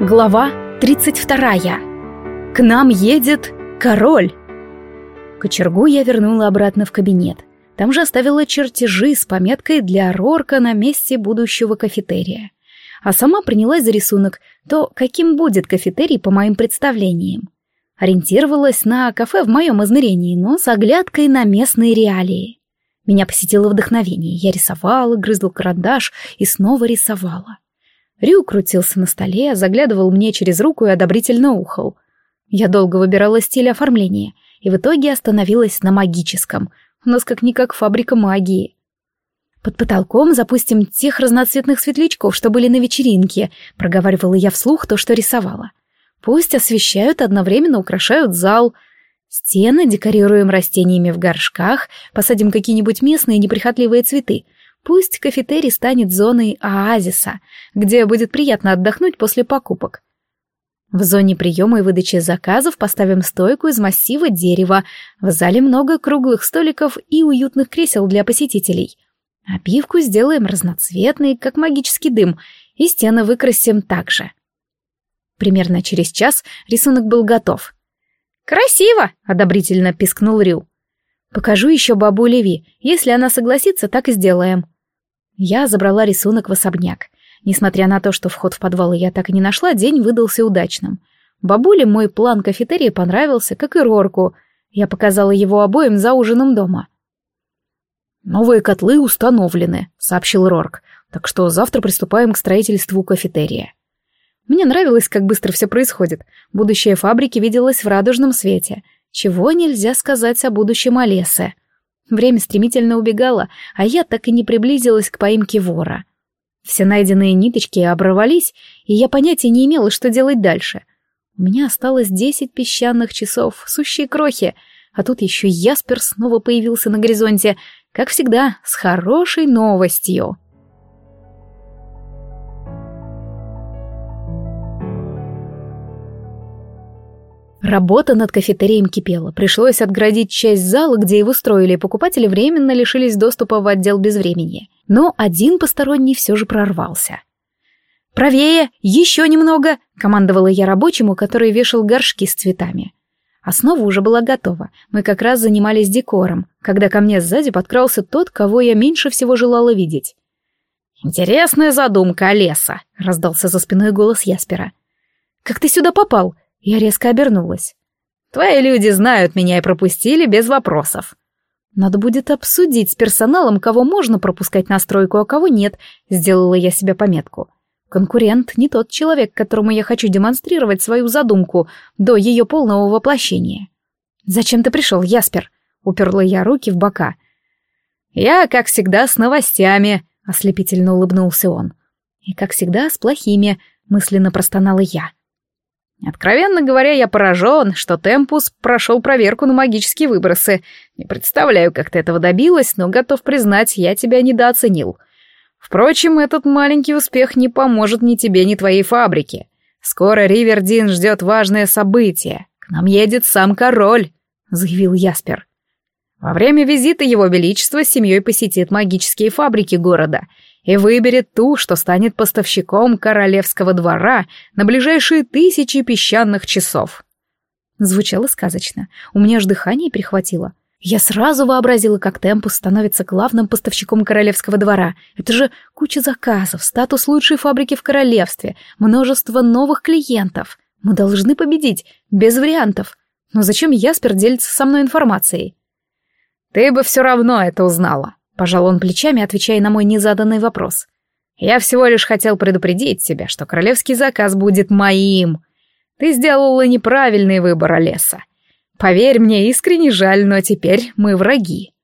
Глава 32. К нам едет король. Кочергу я вернула обратно в кабинет. Там же оставила чертежи с пометкой для Рорка на месте будущего кафетерия. А сама принялась за рисунок, то каким будет кафетерий по моим представлениям. Ориентировалась на кафе в моем измерении, но с оглядкой на местные реалии. Меня посетило вдохновение. Я рисовала, грызла карандаш и снова рисовала. Рю крутился на столе, заглядывал мне через руку и одобрительно ухал. Я долго выбирала стиль оформления и в итоге остановилась на магическом. У нас как-никак фабрика магии. «Под потолком запустим тех разноцветных светлячков, что были на вечеринке», — проговаривала я вслух то, что рисовала. «Пусть освещают, одновременно украшают зал. Стены декорируем растениями в горшках, посадим какие-нибудь местные неприхотливые цветы, Пусть кафетерий станет зоной оазиса, где будет приятно отдохнуть после покупок. В зоне приема и выдачи заказов поставим стойку из массива дерева, в зале много круглых столиков и уютных кресел для посетителей. Опивку сделаем разноцветной, как магический дым, и стены выкрасим так же. Примерно через час рисунок был готов. «Красиво!» — одобрительно пискнул Рю. «Покажу еще бабу Леви. Если она согласится, так и сделаем». Я забрала рисунок в особняк. Несмотря на то, что вход в подвал я так и не нашла, день выдался удачным. Бабуле мой план кафетерия понравился, как и Рорку. Я показала его обоим за ужином дома. «Новые котлы установлены», — сообщил Рорк, «так что завтра приступаем к строительству кафетерия». Мне нравилось, как быстро все происходит. Будущее фабрики виделось в радужном свете. Чего нельзя сказать о будущем Олесе. Время стремительно убегало, а я так и не приблизилась к поимке вора. Все найденные ниточки оборвались, и я понятия не имела, что делать дальше. У меня осталось десять песчаных часов, сущие крохи, а тут еще Яспер снова появился на горизонте, как всегда, с хорошей новостью. Работа над кафетерием кипела. Пришлось отградить часть зала, где его строили, и покупатели временно лишились доступа в отдел безвремени. Но один посторонний все же прорвался. «Правее! Еще немного!» — командовала я рабочему, который вешал горшки с цветами. Основа уже была готова. Мы как раз занимались декором, когда ко мне сзади подкрался тот, кого я меньше всего желала видеть. «Интересная задумка, Олеса!» — раздался за спиной голос Яспера. «Как ты сюда попал?» Я резко обернулась. «Твои люди знают меня и пропустили без вопросов». «Надо будет обсудить с персоналом, кого можно пропускать на стройку, а кого нет», — сделала я себе пометку. «Конкурент не тот человек, которому я хочу демонстрировать свою задумку до ее полного воплощения». «Зачем ты пришел, Яспер?» — уперла я руки в бока. «Я, как всегда, с новостями», — ослепительно улыбнулся он. «И, как всегда, с плохими», — мысленно простонала я. Откровенно говоря, я поражен, что Темпус прошел проверку на магические выбросы. Не представляю, как ты этого добилась, но готов признать, я тебя недооценил. Впрочем, этот маленький успех не поможет ни тебе, ни твоей фабрике. Скоро Ривердин ждет важное событие. К нам едет сам король, заявил Яспер. Во время визита его величества с семьей посетит магические фабрики города — и выберет ту, что станет поставщиком королевского двора на ближайшие тысячи песчаных часов. Звучало сказочно. У меня аж дыхание перехватило. Я сразу вообразила, как Темпус становится главным поставщиком королевского двора. Это же куча заказов, статус лучшей фабрики в королевстве, множество новых клиентов. Мы должны победить, без вариантов. Но зачем Яспер делится со мной информацией? Ты бы все равно это узнала. Пожал он плечами, отвечая на мой незаданный вопрос. «Я всего лишь хотел предупредить тебя, что королевский заказ будет моим. Ты сделала неправильный выбор, Олеса. Поверь мне, искренне жаль, но теперь мы враги».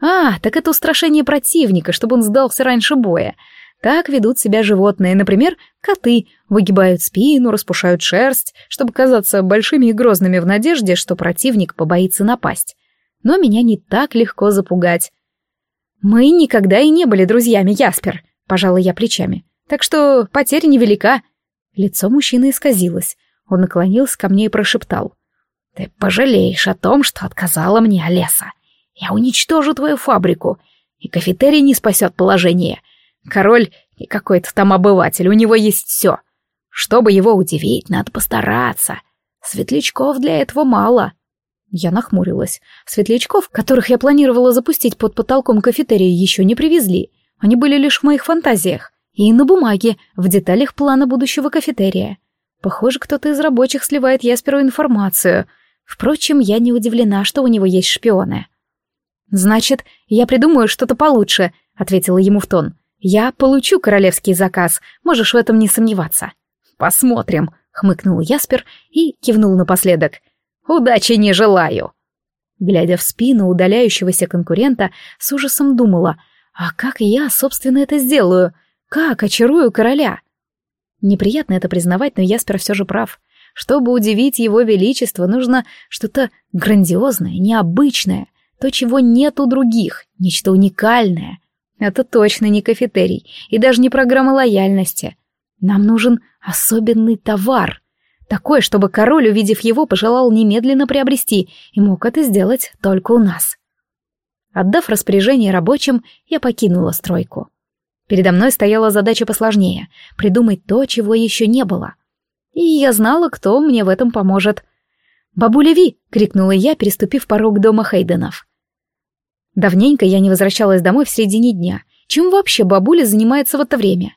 «А, так это устрашение противника, чтобы он сдался раньше боя. Так ведут себя животные, например, коты, выгибают спину, распушают шерсть, чтобы казаться большими и грозными в надежде, что противник побоится напасть. Но меня не так легко запугать. «Мы никогда и не были друзьями, Яспер», — пожала я плечами. «Так что потеря невелика». Лицо мужчины исказилось. Он наклонился ко мне и прошептал. «Ты пожалеешь о том, что отказала мне Олеса. Я уничтожу твою фабрику, и кафетерий не спасет положение. Король и какой-то там обыватель, у него есть все. Чтобы его удивить, надо постараться. Светлячков для этого мало. Я нахмурилась. Светлячков, которых я планировала запустить под потолком кафетерия, еще не привезли. Они были лишь в моих фантазиях. И на бумаге, в деталях плана будущего кафетерия. Похоже, кто-то из рабочих сливает Ясперу информацию. Впрочем, я не удивлена, что у него есть шпионы. «Значит, я придумаю что-то получше», — ответила ему в тон. «Я получу королевский заказ, можешь в этом не сомневаться». «Посмотрим», — хмыкнул Яспер и кивнул напоследок. «Удачи не желаю». Глядя в спину удаляющегося конкурента, с ужасом думала, «А как я, собственно, это сделаю? Как очарую короля?» Неприятно это признавать, но Яспер все же прав. Чтобы удивить его величество, нужно что-то грандиозное, необычное, то, чего нет у других, нечто уникальное. Это точно не кафетерий и даже не программа лояльности. Нам нужен особенный товар. Такой, чтобы король, увидев его, пожелал немедленно приобрести и мог это сделать только у нас. Отдав распоряжение рабочим, я покинула стройку. Передо мной стояла задача посложнее — придумать то, чего еще не было. И я знала, кто мне в этом поможет. «Бабуля Ви!» — крикнула я, переступив порог дома Хейденов. Давненько я не возвращалась домой в середине дня. Чем вообще бабуля занимается в это время?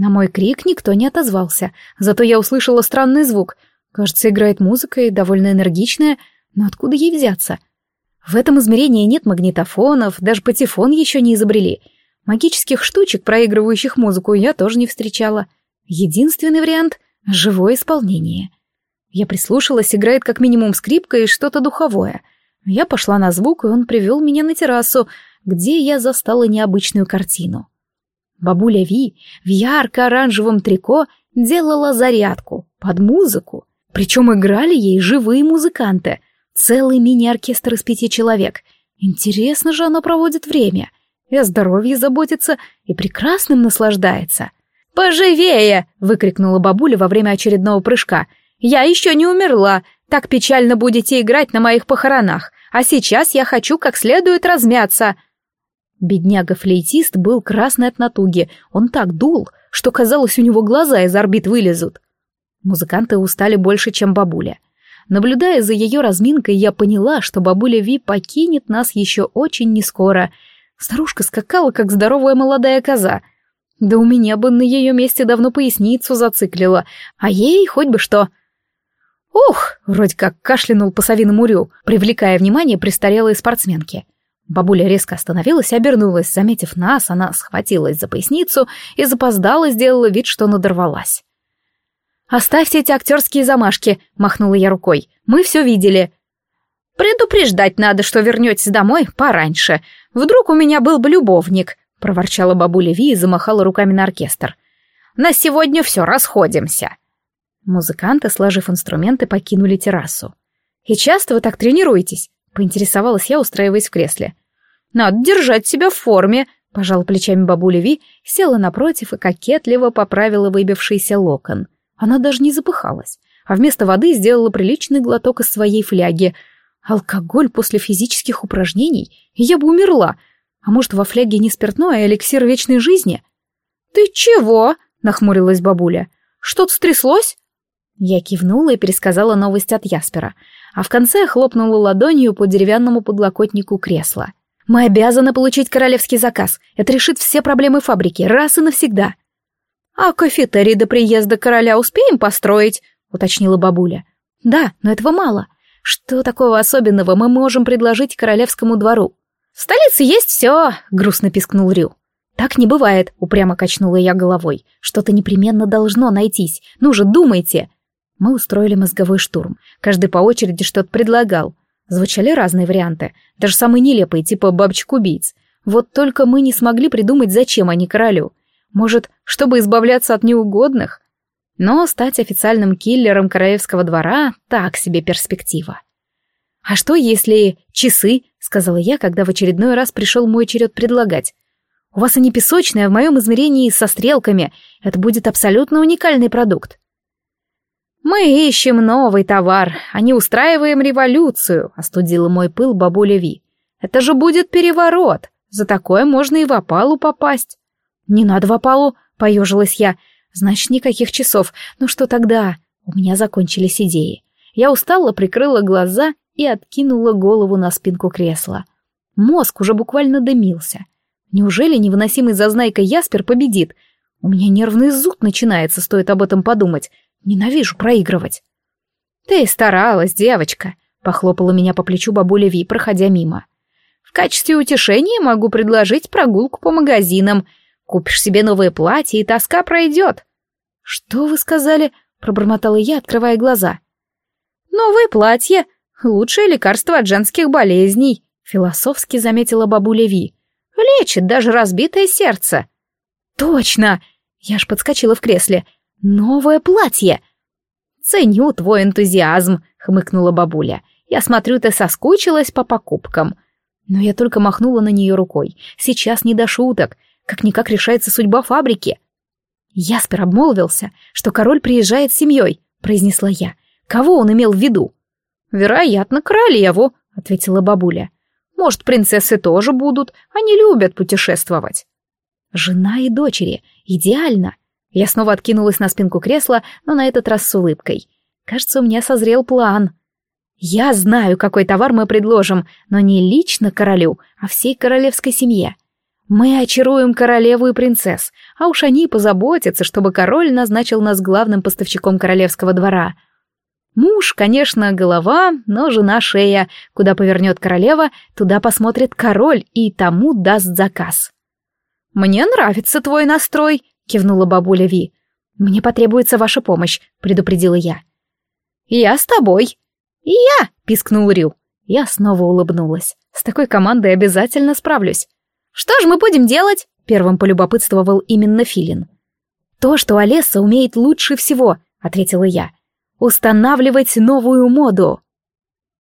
На мой крик никто не отозвался, зато я услышала странный звук. Кажется, играет музыка и довольно энергичная, но откуда ей взяться? В этом измерении нет магнитофонов, даже патефон еще не изобрели. Магических штучек, проигрывающих музыку, я тоже не встречала. Единственный вариант — живое исполнение. Я прислушалась, играет как минимум скрипка и что-то духовое. Я пошла на звук, и он привел меня на террасу, где я застала необычную картину. Бабуля Ви в ярко-оранжевом трико делала зарядку под музыку, причем играли ей живые музыканты, целый мини-оркестр из пяти человек. Интересно же она проводит время, и о здоровье заботится, и прекрасным наслаждается. «Поживее!» — выкрикнула бабуля во время очередного прыжка. «Я еще не умерла, так печально будете играть на моих похоронах, а сейчас я хочу как следует размяться». Бедняга-флейтист был красный от натуги, он так дул, что казалось, у него глаза из орбит вылезут. Музыканты устали больше, чем бабуля. Наблюдая за ее разминкой, я поняла, что бабуля Ви покинет нас еще очень нескоро. Старушка скакала, как здоровая молодая коза. Да у меня бы на ее месте давно поясницу зациклила, а ей хоть бы что — «Ух!» — вроде как кашлянул по совиному рю, привлекая внимание престарелой спортсменки. Бабуля резко остановилась и обернулась. Заметив нас, она схватилась за поясницу и запоздала, сделала вид, что надорвалась. «Оставьте эти актерские замашки», — махнула я рукой. «Мы все видели». «Предупреждать надо, что вернетесь домой пораньше. Вдруг у меня был бы любовник», — проворчала бабуля Ви и замахала руками на оркестр. «На сегодня все, расходимся». Музыканты, сложив инструменты, покинули террасу. «И часто вы так тренируетесь?» — поинтересовалась я, устраиваясь в кресле. «Надо держать себя в форме», — пожала плечами бабуля Ви, села напротив и кокетливо поправила выбившийся локон. Она даже не запыхалась, а вместо воды сделала приличный глоток из своей фляги. Алкоголь после физических упражнений? Я бы умерла. А может, во фляге не спиртное, а эликсир вечной жизни? «Ты чего?» — нахмурилась бабуля. «Что-то стряслось?» Я кивнула и пересказала новость от Яспера, а в конце хлопнула ладонью по деревянному подлокотнику кресла. «Мы обязаны получить королевский заказ. Это решит все проблемы фабрики, раз и навсегда». «А кафетерий до приезда короля успеем построить?» — уточнила бабуля. «Да, но этого мало. Что такого особенного мы можем предложить королевскому двору?» «В столице есть все», — грустно пискнул Рю. «Так не бывает», — упрямо качнула я головой. «Что-то непременно должно найтись. Ну же, думайте!» Мы устроили мозговой штурм. Каждый по очереди что-то предлагал. Звучали разные варианты, даже самые нелепые, типа бабочек-убийц. Вот только мы не смогли придумать, зачем они королю. Может, чтобы избавляться от неугодных? Но стать официальным киллером королевского двора — так себе перспектива. «А что, если часы?» — сказала я, когда в очередной раз пришел мой черед предлагать. «У вас они песочные, а в моем измерении со стрелками. Это будет абсолютно уникальный продукт». «Мы ищем новый товар, а не устраиваем революцию», — остудила мой пыл бабуля Ви. «Это же будет переворот. За такое можно и в опалу попасть». «Не надо в опалу», — поежилась я. Значит, никаких часов. Ну что тогда? У меня закончились идеи. Я устало прикрыла глаза и откинула голову на спинку кресла. Мозг уже буквально дымился. Неужели невыносимый зазнайка Яспер победит? У меня нервный зуд начинается, стоит об этом подумать. Ненавижу проигрывать. «Ты старалась, девочка», — похлопала меня по плечу бабуля Ви, проходя мимо. «В качестве утешения могу предложить прогулку по магазинам. Купишь себе новое платье, и тоска пройдет». «Что вы сказали?» — пробормотала я, открывая глаза. «Новое платье — лучшее лекарство от женских болезней», — философски заметила бабуля Ви. «Лечит даже разбитое сердце». «Точно!» — я ж подскочила в кресле. «Новое платье!» «Ценю твой энтузиазм», — хмыкнула бабуля. «Я смотрю, ты соскучилась по покупкам». Но я только махнула на нее рукой. Сейчас не до шуток. Как-никак решается судьба фабрики. Яспер обмолвился, что король приезжает с семьей, произнесла я. Кого он имел в виду? Вероятно, королеву, ответила бабуля. Может, принцессы тоже будут, они любят путешествовать. Жена и дочери. Идеально. Я снова откинулась на спинку кресла, но на этот раз с улыбкой. Кажется, у меня созрел план. Я знаю, какой товар мы предложим, но не лично королю, а всей королевской семье. Мы очаруем королеву и принцесс, а уж они позаботятся, чтобы король назначил нас главным поставщиком королевского двора. Муж, конечно, голова, но жена шея. Куда повернет королева, туда посмотрит король и тому даст заказ. «Мне нравится твой настрой», — кивнула бабуля Ви. «Мне потребуется ваша помощь», — предупредила я. «Я с тобой». «И я», — пискнул Рю. Я снова улыбнулась. «С такой командой обязательно справлюсь». «Что же мы будем делать?» — первым полюбопытствовал именно Филин. «То, что Олеса умеет лучше всего», — ответила я. «Устанавливать новую моду».